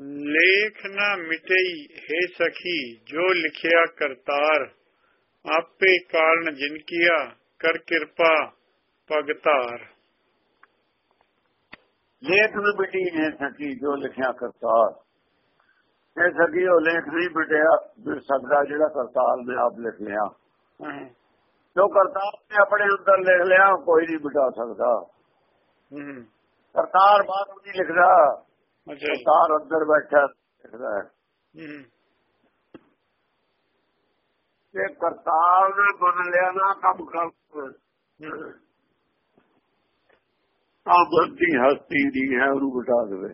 ਲੇਖ ਨਾ ਮਿਟਈ ਹੈ ਸਖੀ ਜੋ ਲਿਖਿਆ ਕਰਤਾਰ ਆਪੇ ਕਾਰਨ ਜਿਨ ਕੀਆ ਕਰ ਕਿਰਪਾ ਭਗਤਾਰ। ਲੇਖ ਨੂੰ ਮਿਟੀ ਨੇ ਸਕੀ ਜੋ ਲਿਖਿਆ ਕਰਤਾਰ। ਇਹ ਸਕੀ ਉਹ ਲੇਖ ਨਹੀਂ ਮਿਟਿਆ ਮਿਟ ਸਕਦਾ ਜਿਹੜਾ ਕਰਤਾਰ ਨੇ ਆਪ ਲਿਖ ਲਿਆ। ਹਾਂ। ਜੋ ਕਰਤਾਰ ਨੇ ਆਪਣੇ ਅੰਦਰ ਲਿਖ ਲਿਆ ਕੋਈ ਨਹੀਂ ਮਿਟਾ ਸਕਦਾ। ਹੂੰ। ਕਰਤਾਰ ਬਾਹਰ ਨਹੀਂ ਲਿਖਦਾ। ਅੱਛਾ ਜੀ ਕਰਤਾਰ ਅੰਦਰ ਬੈਠਾ ਲਿਖਦਾ ਹੈ ਹੂੰ ਤੇ ਕਰਤਾਰ ਨੇ ਬਣ ਲਿਆ ਨਾ ਕੰਮ ਕਰ ਆ ਬੁੱਧੀ ਹਸਤੀ ਦੀ ਹੈ ਉਹਨੂੰ ਮਿਟਾ ਦੇਵੇ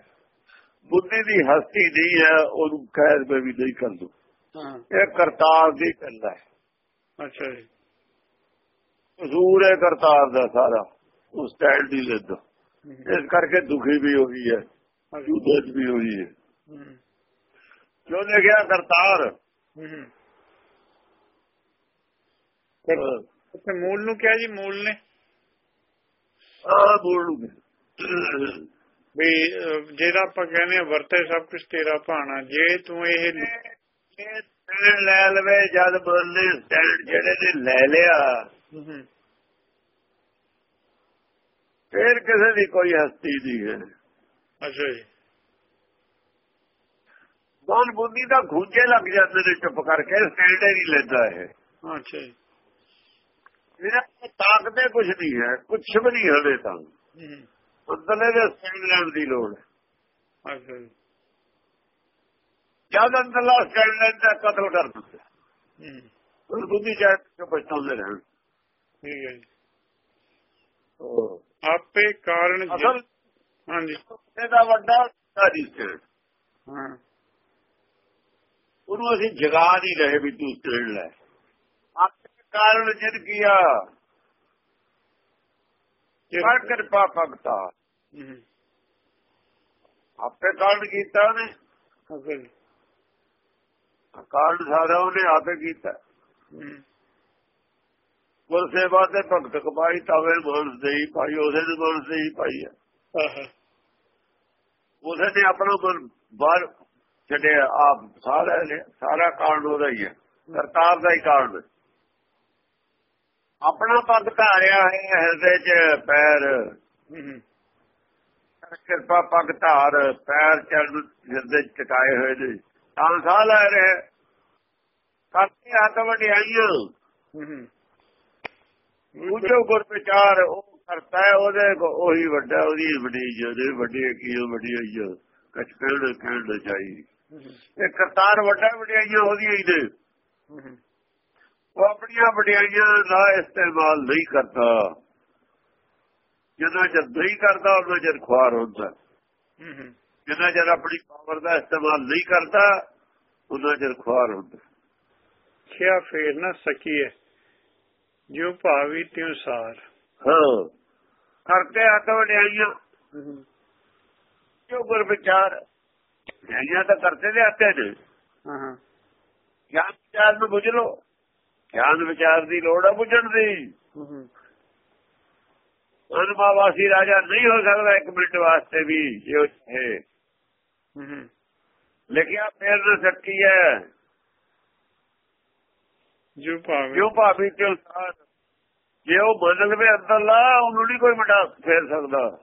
ਬੁੱਧੀ ਦੀ ਹਸਤੀ ਨਹੀਂ ਹੈ ਉਹਨੂੰ ਕਹਿਰ ਮੈਂ ਵੀ ਨਹੀਂ ਕਰ ਦੂ ਹਾਂ ਇਹ ਕਰਤਾਰ ਦੀ ਗੱਲ ਹੈ ਅੱਛਾ ਜੀ ਕਸੂਰ ਹੈ ਕਰਤਾਰ ਦਾ ਸਾਰਾ ਉਸ ਸਟੈਂਡ ਦੀ ਲੈਂਦਾ ਹੂੰ, ਇਸ ਕਰਕੇ ਦੁਖੀ ਵੀ ਹੋਈ ਹੈ। ਵੀ ਹੋਈ ਹੂੰ, ਜੋ ਲਿਖਿਆ ਕਰਤਾਰ। ਉੱਥੇ ਮੂਲ ਨੂੰ ਕਿਹਾ ਜੀ ਮੂਲ ਨੇ? ਆ ਬੋਲੂ ਵੀ ਅਹ, ਜਿਹੜਾ ਆਪਾਂ ਕਹਿੰਦੇ ਆ ਵਰਤੇ ਸਭ ਕੁਝ ਤੇਰਾ ਭਾਣਾ। ਜੇ ਤੂੰ ਇਹ ਲੈ ਲਵੇ ਜਦ ਬੋਲੇ ਸਟੈਂਡ ਜਿਹੜੇ ਨੇ ਲੈ ਲਿਆ। ਫਿਰ ਕਿਸੇ ਦੀ ਕੋਈ ਹਸਤੀ ਨਹੀਂ ਹੈ। ਅੱਛਾ ਜੀ। ਮਨ ਬੁੱਧੀ ਦਾ ਖੂੰਜੇ ਲੱਗ ਜਾਂਦੇ ਨੇ ਚੁੱਪ ਕਰਕੇ ਸਟੈਂਡ ਹੀ ਨਹੀਂ ਲੈਂਦਾ ਇਹ। ਅੱਛਾ ਜੀ। ਇਹਨਾਂ ਕੋਲ ਤਾਕਤੇ ਕੁਝ ਨਹੀਂ ਹੈ ਕੁਝ ਵੀ ਨਹੀਂ ਹਲੇ ਤਾਂ ਅੰਦਰਲੇ ਦੇ ਸਟੈਂਡ ਲੈਣ ਦੀ ਲੋੜ ਹੈ। ਅੱਛਾ ਜੀ। ਜਦ ਅੰਦਰਲਾ ਸਟੈਂਡ ਲੈਂਦਾ ਕਤਲ ਕਰ ਦਿੰਦਾ ਹੂੰ, ਉਹ ਬੁੱਧੀ ਚਾਹ ਕੇ ਬਚਾਉਂਦੇ ਰਹਿਣ। ਠੀਕ ਹੈ ਜੀ। ਉਹ ਆਪੇ ਕਾਰਨ ਜਿ- ਹਾਂਜੀ। ਇਹਦਾ ਵੱਡਾ ਸਾਡੀ ਸਟੈਂਡ ਹਾਂ। ਉਹਨੂੰ ਅਸੀਂ ਜਗਾ ਨਹੀਂ ਰਹੇ ਵੀ ਤੂੰ ਸਟੈਂਡ ਲੈ। ਆਪੇ ਕਾਰਨ ਜਿਨ ਕੀਆ? ਕਰ ਕਿਰਪਾ ਭਗਤਾ ਆਪੇ ਕਾਰਨ ਕੀਤਾ ਉਹਨੇ। ਕਾਰਨ ਸਾਰਾ ਉਹਨੇ ਆਪੇ ਕੀਤਾ। ਗੁਰ ਸੇਵਾ ਤੇ ਭਗਤ ਕਮਾਈ ਤਾਵੇ ਮਾਨਸ ਦੇਈ ਭਾਈ ਉਹਦੇ ਨੇ ਮਾਨਸ ਦੇਈ ਭਾਈ। ਹੈ ਆਹਾ, ਉਹਦੇ ਨੇ ਆਪਣਾ ਬਾਹਰ ਛੱਡਿਆ ਆਪ ਸਾਰਾ ਨੇ- ਸਾਰਾ ਕਾਰਨ ਉਹਦਾ ਹੀ ਹੈ। ਕਰਤਾਰ ਦਾ ਹੀ ਕਾਰਨ ਆਪਣਾ ਪੱਗ ਧਾਰਿਆ ਹੈ ਹਿਰਦੇ 'ਚ ਪੈਰ। ਕਿਰਪਾ ਪੱਗ ਧਾਰ ਪੈਰ ਚਰਨ ਹਿਰਦੇ 'ਚ ਟਿਕਾਏ ਹੋਏ ਨੇ। ਤਾਂ ਸਾਹ ਲੈ ਰਹੇ ਕਰਤੇ ਹੱਥ ਵਡਿਆਈਆਂ ਹੂੰ, ਗੁਰ ਵਿਚਾਰ ਉਹ ਕਰਤਾ ਹੈ ਉਹਦੇ ਉਹੀ ਵੱਡਾ ਉਹਦੀ ਵੱਡੀ ਜਿਹਦੇ ਵੱਡੀ ਕੀ ਵੱਡੀ ਹੋਈ ਹੈ ਕਛ ਕਹਿਣ ਕਹਿਣ ਚਾਹੀਦੀ। ਇਹ ਕਰਤਾਰ ਵੱਡਾ ਵਡਿਆਈਆਂ ਉਹਦੀਆਂ ਹੀ ਨੇ। ਉਹ ਆਪਣੀਆਂ ਵਡਿਆਈਆਂ ਦਾ ਇਸਤੇਮਾਲ ਨਹੀਂ ਕਰਦਾ ਜਦੋਂ ਜਦ ਨਹੀਂ ਕਰਦਾ ਉਹਨਾਂ ਜਦ ਖੁਆਰ ਹੁੰਦਾ। ਜਿੰਨਾ ਜਦ ਆਪਣੀ ਪਾਵਰ ਦਾ ਇਸਤੇਮਾਲ ਨਹੀਂ ਕਰਦਾ ਉਹਨਾਂ ਜਦ ਖੁਆਰ ਹੁੰਦਾ ਖਿਆ ਫੇਰ ਨਾ ਸਕੀਏ ਜਿਉ ਭਾਵੀ ਤਿਉ ਸਾਰ ਹਾਂ ਕਰਤੇ ਹੱਥ ਵਡਿਆਈਆਂ। ਜੋ ਗੁਰ ਵਿਚਾਰ ਕਰਤੇ ਦੇ ਹੱਥੇ ਨੇ ਹਾਂ ਹਾਂ। ਗਿਆਨ ਵਿਚਾਰ ਨੂੰ ਬੁੱਝ ਲੋ ਗਿਆਨ ਵਿਚਾਰ ਦੀ ਲੋੜ ਹੈ ਬੁੱਝਣ ਦੀ। ਹੂੰ, ਹੂੰ। ਅਨੁਭਵਾਸੀ ਰਾਜਾ ਨਹੀਂ ਹੋ ਸਕਦਾ ਇੱਕ ਮਿੰਟ ਵਾਸਤੇ ਵੀ ਜੇ ਉਹ ਹੈ। ਲਿਖਿਆ ਫੇਰ ਨਾ ਸੱਚੀ ਹੈ। ਜਿਉ ਭਾਵੀ। ਜੋ ਭਾਵੇਂ ਤੇ ਉਸਤਾਦ। ਜੇ ਉਹ ਬਦਲ ਲਵੇ ਅੰਦਰਲਾ ਉਹਨੂੰ ਨਹੀਂ ਕੋਈ ਮਿਟਾ ਫੇਰ ਸਕਦਾ।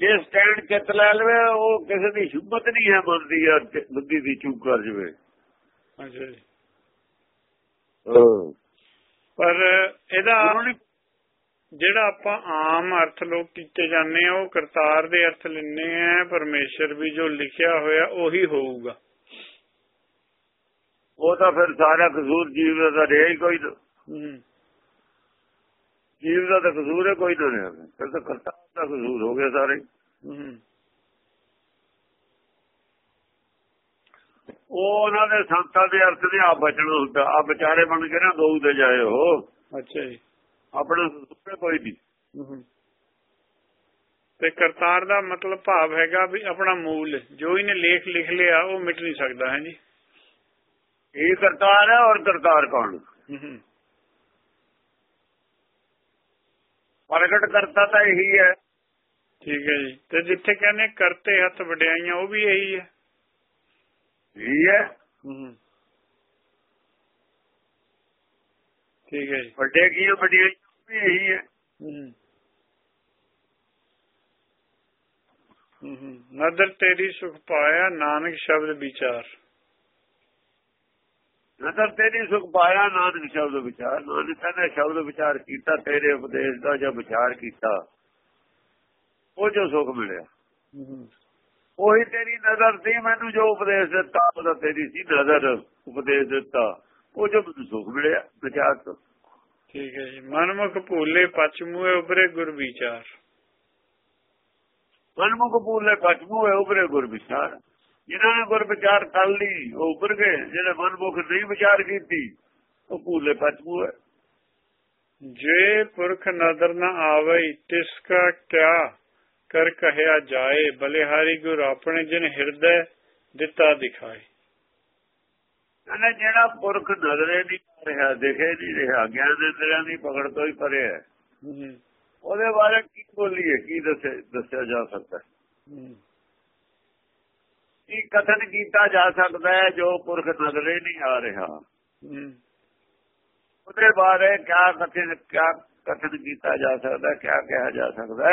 ਜੇ ਸਟੈਂਡ ਚਿੱਤ ਲੈ ਲਵੇ ਉਹ ਕਿਸੇ ਦੀ ਹਿੰਮਤ ਨਹੀਂ ਹੈ ਮਨ ਦੀ ਯਾਰ ਬੁੱਧੀ ਦੀ ਚੂਕ ਕਰ ਜਵੇ। ਅੱਛਾ ਜੀ। ਹਾਂ। ਪਰ ਇਹਦਾ ਜਿਹੜਾ ਆਪਾਂ ਆਮ ਅਰਥ ਲੋਕ ਕੀਤੇ ਜਾਂਦੇ ਆ ਉਹ ਕਰਤਾਰ ਦੇ ਅਰਥ ਲੈਣੇ ਆ ਪਰਮੇਸ਼ਰ ਵੀ ਜੋ ਲਿਖਿਆ ਹੋਇਆ ਉਹੀ ਹੋਊਗਾ। ਉਹ ਤਾਂ ਫਿਰ ਸਾਰਾ ਕਸੂਰ ਜੀਵ ਦਾ ਰਿਹਾ ਹੀ ਕੋਈ ਜੀਵ ਦਾ ਤਾਂ ਕਸੂਰ ਹੈ ਕੋਈ ਨਾ ਰਿਹਾ ਫਿਰ ਤਾਂ ਕਰਤਾ ਦਾ ਕਸੂਰ ਹੋ ਗਿਆ ਸਾਰੇ। ਹੂੰ, ਉਹ ਉਹਨਾਂ ਦੇ ਸੰਤਾਂ ਦੇ ਅਰਥ ਨੇ ਆਪ ਬਚਣਾ ਹੁੰਦਾ। ਆ ਵਿਚਾਰੇ ਬਣ ਕੇ ਨਾ ਗਊ ਦੇ ਜਾਏ ਉਹ। ਅੱਛਾ ਜੀ। ਆਪਣਾ ਹੈ ਕੋਈ ਨਹੀਂ। ਹੂੰ, ਹੂੰ। ਤੇ ਕਰਤਾਰ ਦਾ ਮਤਲਬ ਭਾਵ ਹੈਗਾ ਵੀ ਆਪਣਾ ਮੂਲ ਜੋ ਇਹਨੇ ਲੇਖ ਲਿਖ ਲਿਆ ਉਹ ਮਿਟ ਨਹੀਂ ਸਕਦਾ ਹੈ ਜੀ। ਇਹ ਕਰਤਾਰ ਹੈ ਔਰ ਕਰਤਾਰ ਕੌਣ ਹੂੰ, ਹੂੰ। ਪ੍ਰਗਟ ਕਰਤਾ ਤਾਂ ਇਹੀ ਹੈ। ਠੀਕ ਹੈ ਜੀ। ਤੇ ਜਿੱਥੇ ਕਹਿੰਦੇ ਕਰਤੇ ਹੱਥ ਵਡਿਆਈਆਂ ਉਹ ਵੀ ਇਹੀ ਹੈ? ਇਹ ਹੈ। ਠੀਕ ਹੈ ਜੀ। ਵੱਡੇ ਕੀ ਵੱਡੀਆਂ ਵੀ ਇਹੀ ਹੈ। ਹੂੰ ਹੂੰ। ਨਦਰ ਤੇਰੀ ਸੁਖ ਪਾਇਆ ਨਾਨਕ ਸ਼ਬਦ ਵਿਚਾਰ। ਨਦਰ ਤੇਰੀ ਸੁਖ ਪਾਇਆ ਨਾਨਕ ਸ਼ਬਦ ਵਿਚਾਰ। ਨਾਨਕ ਕਹਿੰਦਾ ਸ਼ਬਦ ਵਿਚਾਰ ਕੀਤਾ ਤੇਰੇ ਉਪਦੇਸ਼ ਦਾ ਜੋ ਵਿਚਾਰ ਕੀਤਾ ਉਹ ਜੋ ਸੁਖ ਮਿਲਿਆ। ਉਹੀ ਤੇਰੀ ਨਜ਼ਰ ਸੀ ਮੈਨੂੰ ਜੋ ਉਪਦੇਸ਼ ਦਿੱਤਾ ਉਹਦਾ ਤੇਰੀ ਸੀ ਨਜ਼ਰ ਉਪਦੇਸ਼ ਦਿੱਤਾ। ਉਹ ਜੋ ਮੈਨੂੰ ਸੁਖ ਮਿਲਿਆ ਵਿਚਾਰ ਤੋਂ। ਠੀਕ ਹੈ ਜੀ। ਮਨਮੁਖ ਭੂਲੇ ਪਛਮੂਏ ਉਪਰੇ ਗੁਰ ਵਿਚਾਰ। ਮਨਮੁਖ ਪੂਲੇ ਪਛਮੂ ਹੈ ਉਪਰੇ ਗੁਰ ਵਿਚਾਰ। ਜਿਨ੍ਹਾਂ ਨੇ ਗੁਰ ਵਿਚਾਰ ਕਰ ਲਈ ਉਹ ਉੱਪਰ ਗਏ। ਜਿਹੜੇ ਮਨਮੁਖ ਨਹੀਂ ਵਿਚਾਰ ਕੀਤੀ ਉਹ ਪੂਲੇ ਪਛਮੂ ਹੈ ਜੇ ਪੁਰਖ ਨਦਰ ਨ ਆਵੇ ਤਿਸ ਕਾ ਕਿਆ ਕਰ ਕਹਿਆ ਜਾਏ? ਬਲਿਹਾਰੀ ਗੁਰ ਆਪਣੇ ਜਿਨ ਹਿਰਦੈ ਦਿੱਤਾ ਦਿਖਾਏ। ਕਹਿੰਦਾ ਜਿਹੜਾ ਪੁਰਖ ਨਜ਼ਰੇ ਨਹੀਂ ਰਿਹਾ ਦਿਖੇ ਨਹੀਂ ਰਿਹਾ ਗਿਆਨ ਦੇ ਤੇਰਾਂ ਦੀ ਪਕੜ ਤੋਂ ਹੀ ਪਰੇ ਹੈ। ਉਹਦੇ ਬਾਰੇ ਕੀ ਬੋਲੀਏ ਕੀ ਦੱਸੇ ਦੱਸਿਆ ਜਾ ਸਕਦਾ ਹੈ? ਕੀ ਕਥਨ ਕੀਤਾ ਜਾ ਸਕਦਾ ਹੈ ਜੋ ਪੁਰਖ ਨਜ਼ਰੇ ਨਹੀਂ ਆ ਰਿਹਾ? ਉਹਦੇ ਬਾਰੇ ਕਿਆ ਕਥਨ ਕਿਆ ਕਥਨ ਕੀਤਾ ਜਾ ਸਕਦਾ ਕਿਆ ਕਿਹਾ ਜਾ ਸਕਦਾ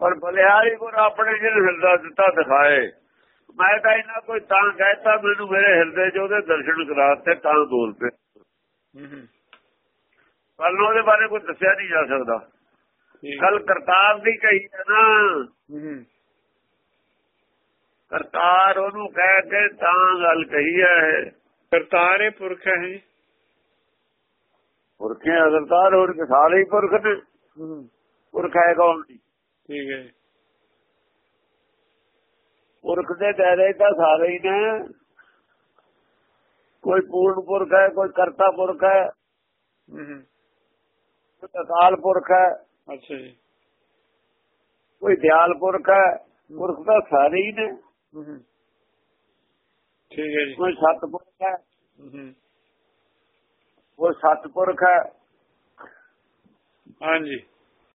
ਪਰ ਬਲਿਹਾਰੀ ਗੁਰ ਆਪਣੇ ਜਿਹਨ ਹਿਰਦਾ ਦਿੱਤਾ ਦਿਖਾਏ। ਮੈਂ ਤਾਂ ਇਹਨਾਂ ਕੋਈ ਤਾਂ ਕਹਿਤਾ ਮੈਨੂੰ ਮੇਰੇ ਹਿਰਦੇ 'ਚ ਉਹਦੇ ਦਰਸ਼ਨ ਕਰਾਤੇ ਤਾਂ ਬੋਲ ਪਏ ਕੱਲ ਉਹਦੇ ਬਾਰੇ ਕੋਈ ਦੱਸਿਆ ਨਹੀਂ ਜਾ ਸਕਦਾ। ਕੱਲ ਕਰਤਾਰ ਦੀ ਕਹੀ ਹੈ ਨਾ। ਕਰਤਾਰ ਉਹਨੂੰ ਕਹਿ ਕੇ ਤਾਂ ਗੱਲ ਕਹੀ ਹੈ ਕਰਤਾਰੇ ਪੁਰਖ ਹੈ ਪੁਰਖੇ ਅਗਰਤਾਰ ਹੋਰ ਕੇ ਸਾਰੇ ਹੀ ਪੁਰਖ ਨੇ। ਹੂੰ। ਪੁਰਖ ਹੈ ਕੌਣ ਠੀਕ ਹੈ। ਪੁਰਖ ਦੇ ਦਾਇਰੇ ਤਾਂ ਸਾਰੇ ਹੀ ਨੇ। ਕੋਈ ਪੂਰਨ ਪੁਰਖ ਹੈ ਕੋਈ ਕਰਤਾ ਪੁਰਖ ਹੈ। ਹੂੰ ਅਕਾਲ ਪੁਰਖ ਹੈ। ਅੱਛਾ ਜੀ। ਕੋਈ ਦਿਆਲ ਪੁਰਖ ਹੈ। ਪੁਰਖ ਤਾਂ ਸਾਰੇ ਹੀ ਨੇ। ਹੂੰ ਠੀਕ ਹੈ ਜੀ। ਕੋਈ ਸਤ ਪੁਰਖ ਹੈ? ਹੂੰ ਕੋਈ ਸਤ ਪੁਰਖ ਹੈ? ਹਾਂਜੀ।